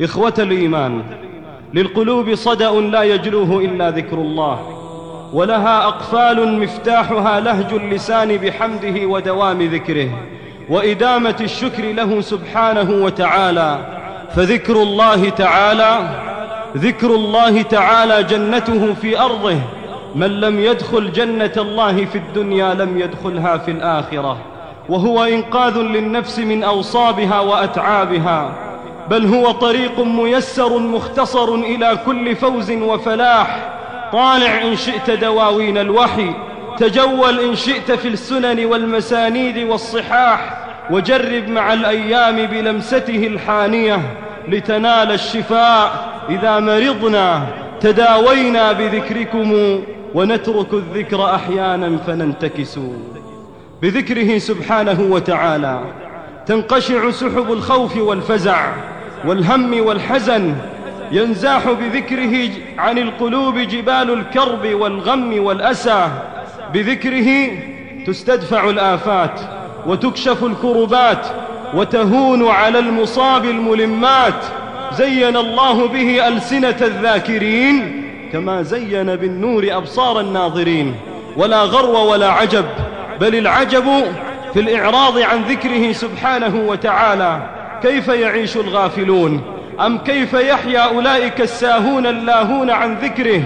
إخوة الإيمان للقلوب صدأ لا يجلوه إلا ذكر الله ولها أقفال مفتاحها لهج اللسان بحمده ودوام ذكره وإدامة الشكر له سبحانه وتعالى فذكر الله تعالى ذكر الله تعالى جنته في أرضه من لم يدخل جنة الله في الدنيا لم يدخلها في الآخرة وهو إنقاذ للنفس من أوصابها وأتعابها بل هو طريق ميسر مختصر إلى كل فوز وفلاح. طالع إن شئت دواوين الوحي تجول إن شئت في السنن والمسانيد والصحاح وجرب مع الأيام بلمسته الحانية لتنال الشفاء. إذا مرضنا تداوينا بذكركم ونترك الذكر أحيانا فننتكس. بذكره سبحانه وتعالى تنقشع سحب الخوف والفزع. والهم والحزن ينزاح بذكره عن القلوب جبال الكرب والغم والأسى. بذكره تستدفع الآفات وتكشف الكربات وتهون على المصاب الملمات. زين الله به ألسنة الذاكرين كما زين بالنور أبصار الناظرين. ولا غرو ولا عجب بل العجب في الإعراض عن ذكره سبحانه وتعالى. كيف يعيش الغافلون؟ أم كيف يحيا أولئك الساهون اللاهون عن ذكره؟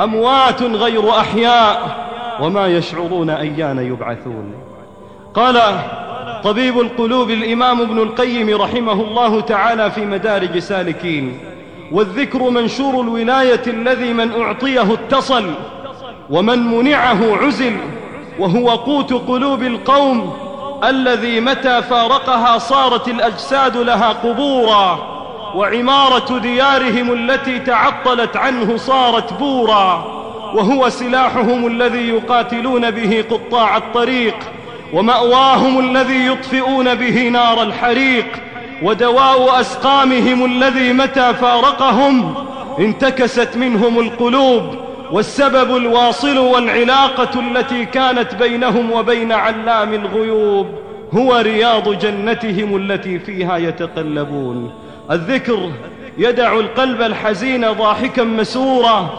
أموات غير أحياء. وما يشعرون أيان يبعثون. قال طبيب القلوب الإمام ابن القيم رحمه الله تعالى في مدارج سالكين والذكر منشور الولاية الذي من أعطيه اتصل ومن منعه عزل وهو قوت قلوب القوم الذي متى فارقها صارت الأجساد لها قبورا وعمارة ديارهم التي تعطلت عنه صارت بورا وهو سلاحهم الذي يقاتلون به قطاع الطريق ومأواهم الذي يطفئون به نار الحريق ودواء أسقامهم الذي متى فارقهم انتكست منهم القلوب والسبب الواصل والعلاقة التي كانت بينهم وبين علام الغيوب هو رياض جنتهم التي فيها يتقلبون. الذكر يدع القلب الحزين ضاحكا مسورا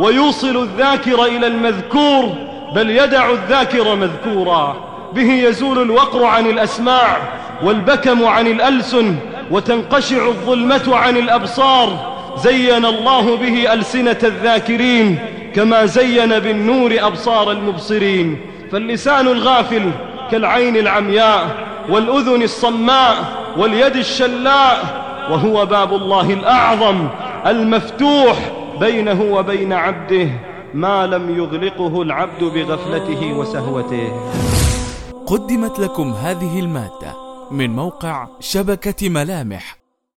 ويوصل الذاكر إلى المذكور بل يدع الذاكر مذكورا. به يزول الوقر عن الأسماع والبكم عن الألسن وتنقشع الظلمة عن الأبصار. زين الله به ألسنة الذاكرين كما زين بالنور أبصار المبصرين فاللسان الغافل كالعين العمياء والأذن الصماء واليد الشلاء وهو باب الله الأعظم المفتوح بينه وبين عبده ما لم يغلقه العبد بغفلته وسهوته. قدمت لكم هذه المادة من موقع شبكة ملامح